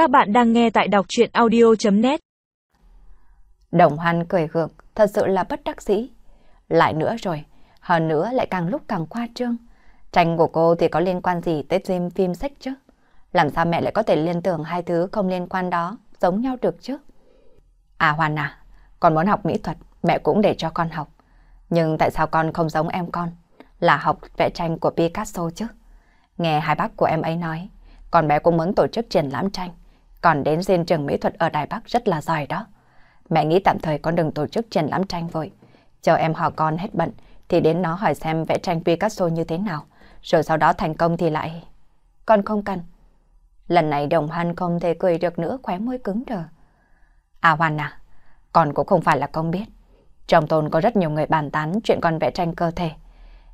Các bạn đang nghe tại đọc chuyện audio.net Đồng hoan cười gượng, thật sự là bất đắc dĩ. Lại nữa rồi, hơn nữa lại càng lúc càng khoa trương. Tranh của cô thì có liên quan gì tới phim phim sách chứ? Làm sao mẹ lại có thể liên tưởng hai thứ không liên quan đó giống nhau được chứ? À Hoàn à, con muốn học mỹ thuật, mẹ cũng để cho con học. Nhưng tại sao con không giống em con, là học vẽ tranh của Picasso chứ? Nghe hai bác của em ấy nói, con bé cũng muốn tổ chức triển lãm tranh, còn đến xin trường mỹ thuật ở Đài Bắc rất là giỏi đó. Mẹ nghĩ tạm thời con đừng tổ chức triển lãm tranh vội. Chờ em họ con hết bận thì đến nó hỏi xem vẽ tranh Picasso như thế nào, rồi sau đó thành công thì lại... Con không cần. Lần này đồng hoan không thể cười được nữa khóe môi cứng đờ. À Hoàn à, con cũng không phải là con biết. Trong tôn có rất nhiều người bàn tán chuyện con vẽ tranh cơ thể,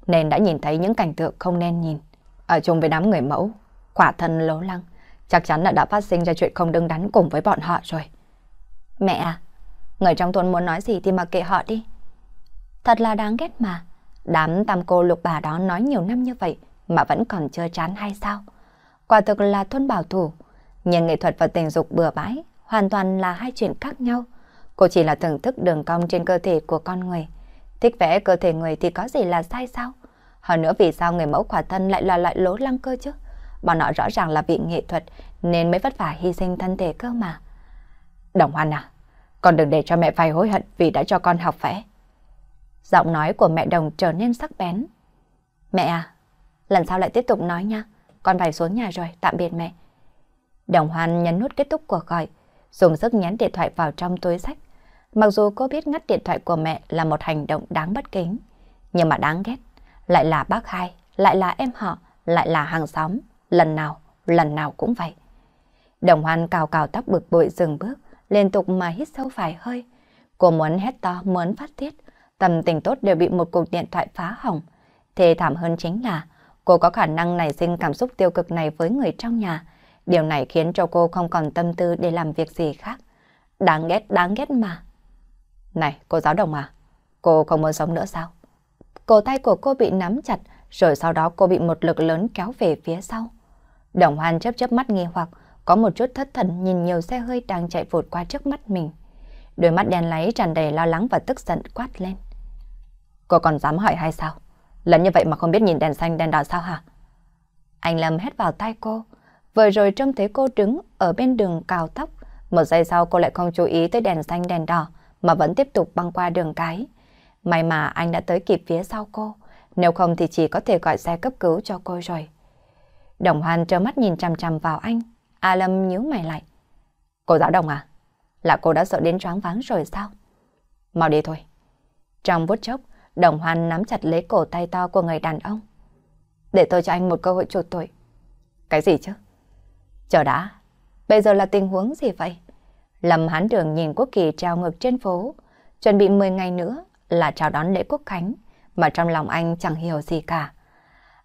nên đã nhìn thấy những cảnh tượng không nên nhìn. Ở chung với đám người mẫu, khỏa thân lố lăng, chắc chắn là đã phát sinh ra chuyện không đứng đắn cùng với bọn họ rồi. Mẹ à, người trong thôn muốn nói gì thì mặc kệ họ đi. Thật là đáng ghét mà. Đám tam cô lục bà đó nói nhiều năm như vậy mà vẫn còn chưa chán hay sao? Quả thực là thôn bảo thủ. Nhưng nghệ thuật và tình dục bừa bãi hoàn toàn là hai chuyện khác nhau. Cô chỉ là thưởng thức đường cong trên cơ thể của con người. Thích vẽ cơ thể người thì có gì là sai sao? Hơn nữa vì sao người mẫu quả thân lại là loại lố lăng cơ chứ? Bọn họ rõ ràng là viện nghệ thuật nên mới vất vả hy sinh thân thể cơ mà. Đồng Hoan à, con đừng để cho mẹ phải hối hận vì đã cho con học vẽ. Giọng nói của mẹ Đồng trở nên sắc bén. Mẹ à, lần sau lại tiếp tục nói nha, con phải xuống nhà rồi, tạm biệt mẹ. Đồng Hoan nhấn nút kết thúc cuộc gọi, dùng sức nhắn điện thoại vào trong túi sách. Mặc dù cô biết ngắt điện thoại của mẹ là một hành động đáng bất kính, nhưng mà đáng ghét. Lại là bác hai, lại là em họ, lại là hàng xóm, lần nào, lần nào cũng vậy. Đồng hoan cào cào tóc bực bội dừng bước, liên tục mà hít sâu vài hơi. Cô muốn hét to, muốn phát tiết, tâm tình tốt đều bị một cuộc điện thoại phá hỏng. Thề thảm hơn chính là cô có khả năng nảy sinh cảm xúc tiêu cực này với người trong nhà. Điều này khiến cho cô không còn tâm tư để làm việc gì khác. Đáng ghét, đáng ghét mà. Này, cô giáo đồng à? Cô không muốn sống nữa sao? Cổ tay của cô bị nắm chặt, rồi sau đó cô bị một lực lớn kéo về phía sau. Đồng hoan chớp chớp mắt nghi hoặc, có một chút thất thần nhìn nhiều xe hơi đang chạy vụt qua trước mắt mình. Đôi mắt đen láy tràn đầy lo lắng và tức giận quát lên. Cô còn dám hỏi hay sao? Lần như vậy mà không biết nhìn đèn xanh đèn đỏ sao hả? Anh Lâm hét vào tay cô. Vừa rồi trông thấy cô đứng ở bên đường cào tóc. Một giây sau cô lại không chú ý tới đèn xanh đèn đỏ mà vẫn tiếp tục băng qua đường cái. May mà anh đã tới kịp phía sau cô, nếu không thì chỉ có thể gọi xe cấp cứu cho cô rồi. Đồng Hoan trơ mắt nhìn chằm chằm vào anh, A Lâm nhíu mày lại. Cô giáo đồng à? Là cô đã sợ đến choáng váng rồi sao? Mau đi thôi. Trong phút chốc, Đồng Hoan nắm chặt lấy cổ tay to của người đàn ông. Để tôi cho anh một cơ hội chuộc tội. Cái gì chứ? Chờ đã, bây giờ là tình huống gì vậy? Lâm hán đường nhìn quốc kỳ treo ngược trên phố, chuẩn bị 10 ngày nữa là chào đón lễ quốc khánh, mà trong lòng anh chẳng hiểu gì cả.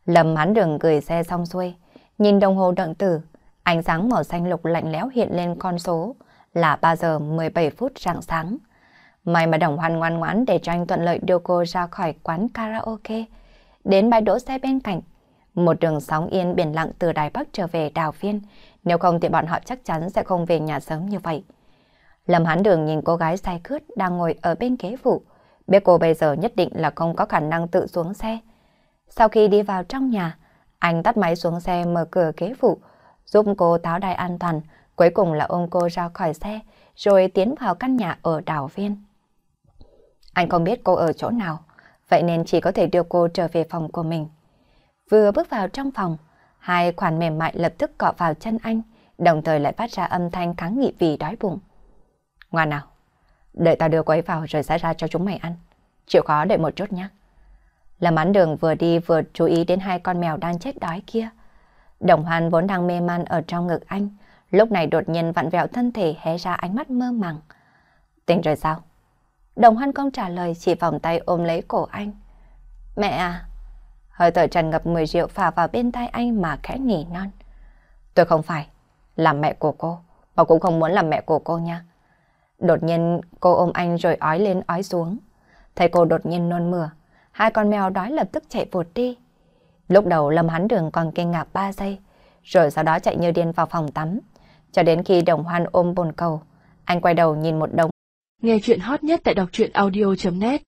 Lâm hán đường gửi xe xong xuôi, nhìn đồng hồ đựng tử, ánh sáng màu xanh lục lạnh lẽo hiện lên con số là 3 giờ 17 phút rạng sáng. May mà đồng hoan ngoan ngoãn để cho anh thuận lợi đưa cô ra khỏi quán karaoke, đến bãi đỗ xe bên cạnh. Một đường sóng yên biển lặng từ Đài Bắc trở về Đào Viên, nếu không thì bọn họ chắc chắn sẽ không về nhà sớm như vậy. Lâm Hán Đường nhìn cô gái say khướt đang ngồi ở bên ghế phụ, biết cô bây giờ nhất định là không có khả năng tự xuống xe. Sau khi đi vào trong nhà, anh tắt máy xuống xe mở cửa ghế phụ, giúp cô tháo đai an toàn, cuối cùng là ôm cô ra khỏi xe, rồi tiến vào căn nhà ở đảo viên. Anh không biết cô ở chỗ nào, vậy nên chỉ có thể đưa cô trở về phòng của mình. Vừa bước vào trong phòng, hai khoản mềm mại lập tức cọ vào chân anh, đồng thời lại phát ra âm thanh kháng nghị vì đói bụng. Ngoan nào, Đợi ta đưa cô ấy vào rồi sẽ ra cho chúng mày ăn. Chịu khó đợi một chút nhé. Lâm án đường vừa đi vừa chú ý đến hai con mèo đang chết đói kia. Đồng hoan vốn đang mê man ở trong ngực anh, lúc này đột nhiên vặn vẹo thân thể hé ra ánh mắt mơ màng. Tỉnh rồi sao? Đồng hoan không trả lời chỉ vòng tay ôm lấy cổ anh. Mẹ à! Hơi thở tràn ngập mùi rượu phà vào bên tay anh mà khẽ nỉ non. Tôi không phải là mẹ của cô, và cũng không muốn làm mẹ của cô nha. Đột nhiên cô ôm anh rồi ói lên ói xuống. Thấy cô đột nhiên nôn mửa, hai con mèo đói lập tức chạy vụt đi. Lúc đầu Lâm Hán Đường còn kinh ngạc 3 giây, rồi sau đó chạy như điên vào phòng tắm. Cho đến khi đồng hoan ôm bồn cầu, anh quay đầu nhìn một đống. Nghe chuyện hot nhất tại đọc truyện audio.net